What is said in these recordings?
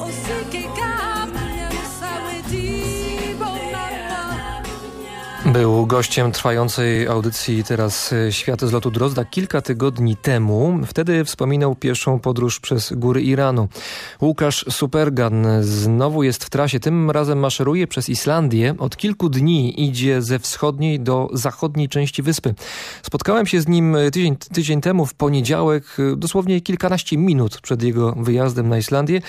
ou se quem. Był gościem trwającej audycji teraz e, Świat z lotu Drozda kilka tygodni temu. Wtedy wspominał pierwszą podróż przez góry Iranu. Łukasz Supergan znowu jest w trasie. Tym razem maszeruje przez Islandię. Od kilku dni idzie ze wschodniej do zachodniej części wyspy. Spotkałem się z nim tydzień, tydzień temu w poniedziałek, e, dosłownie kilkanaście minut przed jego wyjazdem na Islandię,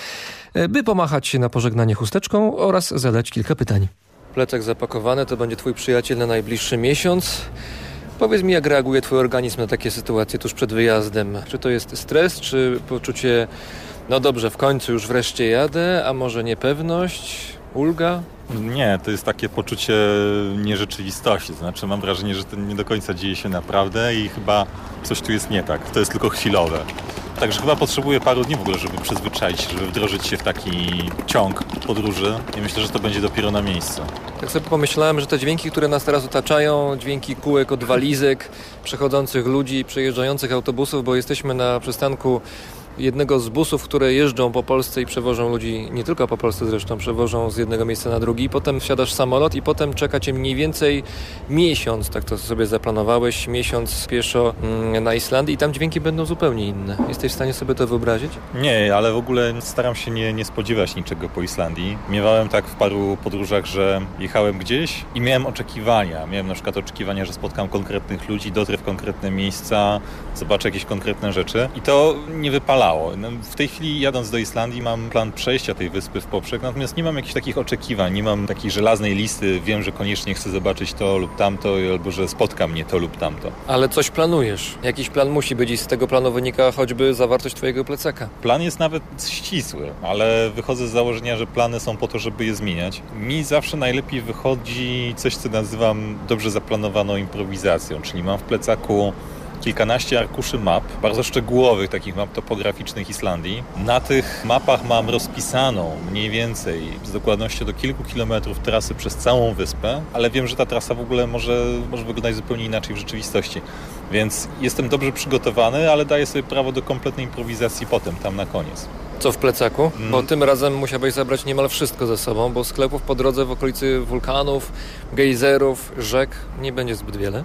by pomachać się na pożegnanie chusteczką oraz zadać kilka pytań. Plecak zapakowany to będzie twój przyjaciel na najbliższy miesiąc. Powiedz mi, jak reaguje twój organizm na takie sytuacje tuż przed wyjazdem? Czy to jest stres, czy poczucie, no dobrze, w końcu już wreszcie jadę, a może niepewność, ulga? Nie, to jest takie poczucie nierzeczywistości. Znaczy mam wrażenie, że to nie do końca dzieje się naprawdę i chyba coś tu jest nie tak. To jest tylko chwilowe. Także chyba potrzebuję paru dni w ogóle, żeby przyzwyczaić się, żeby wdrożyć się w taki ciąg podróży i myślę, że to będzie dopiero na miejscu. Tak sobie pomyślałem, że te dźwięki, które nas teraz otaczają, dźwięki kółek od walizek, przechodzących ludzi, przejeżdżających autobusów, bo jesteśmy na przystanku jednego z busów, które jeżdżą po Polsce i przewożą ludzi, nie tylko po Polsce zresztą, przewożą z jednego miejsca na drugi. Potem wsiadasz w samolot i potem czeka cię mniej więcej miesiąc, tak to sobie zaplanowałeś, miesiąc pieszo mm, na Islandii i tam dźwięki będą zupełnie inne. Jesteś w stanie sobie to wyobrazić? Nie, ale w ogóle staram się nie, nie spodziewać niczego po Islandii. Miewałem tak w paru podróżach, że jechałem gdzieś i miałem oczekiwania. Miałem na przykład oczekiwania, że spotkam konkretnych ludzi, dotrę w konkretne miejsca, zobaczę jakieś konkretne rzeczy i to nie wypala no, w tej chwili jadąc do Islandii mam plan przejścia tej wyspy w poprzek, natomiast nie mam jakichś takich oczekiwań, nie mam takiej żelaznej listy, wiem, że koniecznie chcę zobaczyć to lub tamto, albo że spotka mnie to lub tamto. Ale coś planujesz. Jakiś plan musi być i z tego planu wynika choćby zawartość twojego plecaka. Plan jest nawet ścisły, ale wychodzę z założenia, że plany są po to, żeby je zmieniać. Mi zawsze najlepiej wychodzi coś, co nazywam dobrze zaplanowaną improwizacją, czyli mam w plecaku kilkanaście arkuszy map, bardzo szczegółowych takich map topograficznych Islandii. Na tych mapach mam rozpisaną mniej więcej z dokładnością do kilku kilometrów trasy przez całą wyspę, ale wiem, że ta trasa w ogóle może, może wyglądać zupełnie inaczej w rzeczywistości. Więc jestem dobrze przygotowany, ale daję sobie prawo do kompletnej improwizacji potem, tam na koniec. Co w plecaku? Mm. Bo tym razem musiałeś zabrać niemal wszystko ze sobą, bo sklepów po drodze w okolicy wulkanów, gejzerów, rzek nie będzie zbyt wiele.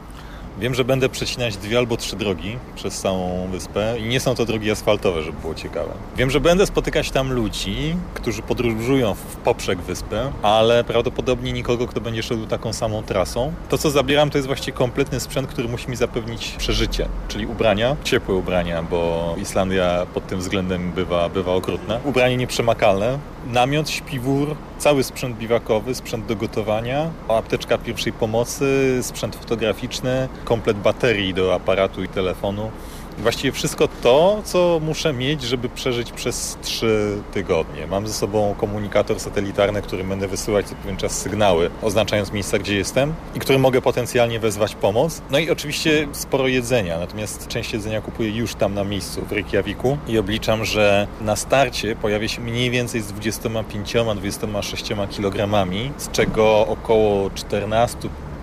Wiem, że będę przecinać dwie albo trzy drogi przez całą wyspę i nie są to drogi asfaltowe, żeby było ciekawe. Wiem, że będę spotykać tam ludzi, którzy podróżują w poprzek wyspy, ale prawdopodobnie nikogo, kto będzie szedł taką samą trasą. To, co zabieram, to jest właściwie kompletny sprzęt, który musi mi zapewnić przeżycie, czyli ubrania, ciepłe ubrania, bo Islandia pod tym względem bywa, bywa okrutna. Ubranie nieprzemakalne, namiot, śpiwór, cały sprzęt biwakowy, sprzęt do gotowania, apteczka pierwszej pomocy, sprzęt fotograficzny, komplet baterii do aparatu i telefonu. Właściwie wszystko to, co muszę mieć, żeby przeżyć przez trzy tygodnie. Mam ze sobą komunikator satelitarny, który będę wysyłać co pewien czas sygnały, oznaczając miejsca, gdzie jestem i który mogę potencjalnie wezwać pomoc. No i oczywiście sporo jedzenia, natomiast część jedzenia kupuję już tam na miejscu w Reykjaviku i obliczam, że na starcie pojawię się mniej więcej z 25-26 kg, z czego około 14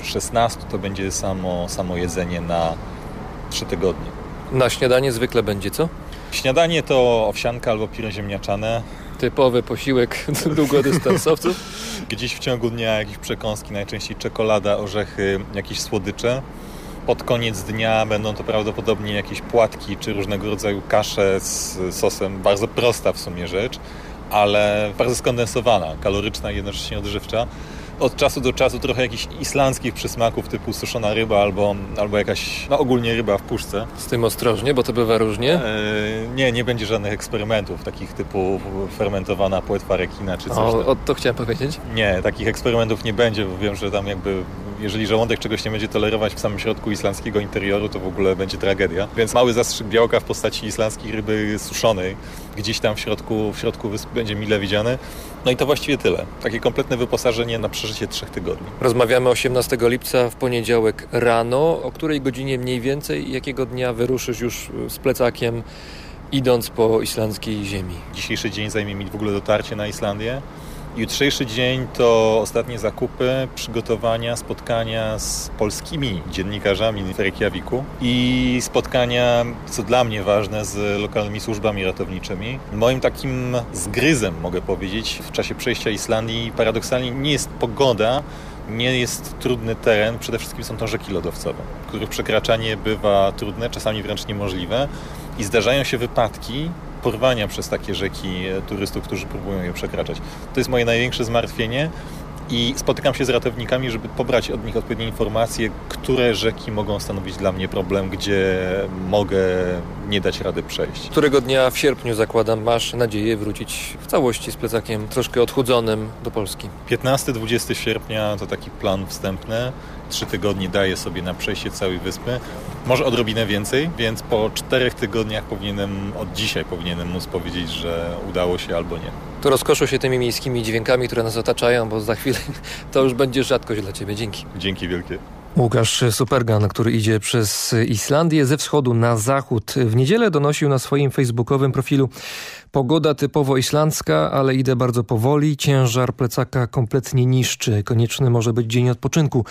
16 to będzie samo, samo jedzenie na 3 tygodnie. Na śniadanie zwykle będzie co? Śniadanie to owsianka albo pire ziemniaczane. Typowy posiłek długodystansowców. Gdzieś w ciągu dnia jakieś przekąski, najczęściej czekolada, orzechy, jakieś słodycze. Pod koniec dnia będą to prawdopodobnie jakieś płatki czy różnego rodzaju kasze z sosem. Bardzo prosta w sumie rzecz, ale bardzo skondensowana, kaloryczna i jednocześnie odżywcza od czasu do czasu trochę jakichś islandzkich przysmaków typu suszona ryba albo, albo jakaś, no ogólnie ryba w puszce. Z tym ostrożnie, bo to bywa różnie? E, nie, nie będzie żadnych eksperymentów takich typu fermentowana płetwa rekina czy coś. O, o to chciałem powiedzieć? Nie, takich eksperymentów nie będzie, bo wiem, że tam jakby jeżeli żołądek czegoś nie będzie tolerować w samym środku islandzkiego interioru, to w ogóle będzie tragedia. Więc mały zastrzyk białka w postaci islandzkiej ryby suszonej gdzieś tam w środku, w środku wyspy będzie mile widziany. No i to właściwie tyle. Takie kompletne wyposażenie na przeżycie trzech tygodni. Rozmawiamy 18 lipca w poniedziałek rano. O której godzinie mniej więcej jakiego dnia wyruszysz już z plecakiem idąc po islandzkiej ziemi? Dzisiejszy dzień zajmie mi w ogóle dotarcie na Islandię Jutrzejszy dzień to ostatnie zakupy, przygotowania, spotkania z polskimi dziennikarzami w Reykjaviku i spotkania, co dla mnie ważne, z lokalnymi służbami ratowniczymi. Moim takim zgryzem, mogę powiedzieć, w czasie przejścia Islandii paradoksalnie nie jest pogoda, nie jest trudny teren, przede wszystkim są to rzeki lodowcowe, których przekraczanie bywa trudne, czasami wręcz niemożliwe i zdarzają się wypadki porwania przez takie rzeki turystów, którzy próbują je przekraczać. To jest moje największe zmartwienie i spotykam się z ratownikami, żeby pobrać od nich odpowiednie informacje, które rzeki mogą stanowić dla mnie problem, gdzie mogę nie dać rady przejść. Którego dnia w sierpniu zakładam masz nadzieję wrócić w całości z plecakiem troszkę odchudzonym do Polski? 15-20 sierpnia to taki plan wstępny. Trzy tygodnie daję sobie na przejście całej wyspy. Może odrobinę więcej, więc po czterech tygodniach powinienem, od dzisiaj powinienem móc powiedzieć, że udało się albo nie. To rozkoszu się tymi miejskimi dźwiękami, które nas otaczają, bo za chwilę to już będzie rzadkość dla Ciebie. Dzięki. Dzięki wielkie. Łukasz Supergan, który idzie przez Islandię ze wschodu na zachód. W niedzielę donosił na swoim facebookowym profilu Pogoda typowo islandzka, ale idę bardzo powoli. Ciężar plecaka kompletnie niszczy. Konieczny może być dzień odpoczynku,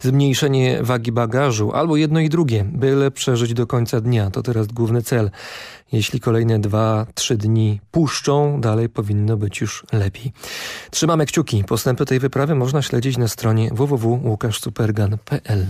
zmniejszenie wagi bagażu albo jedno i drugie, byle przeżyć do końca dnia. To teraz główny cel. Jeśli kolejne dwa, trzy dni puszczą, dalej powinno być już lepiej. Trzymamy kciuki. Postępy tej wyprawy można śledzić na stronie www.łukaszsupergan.pl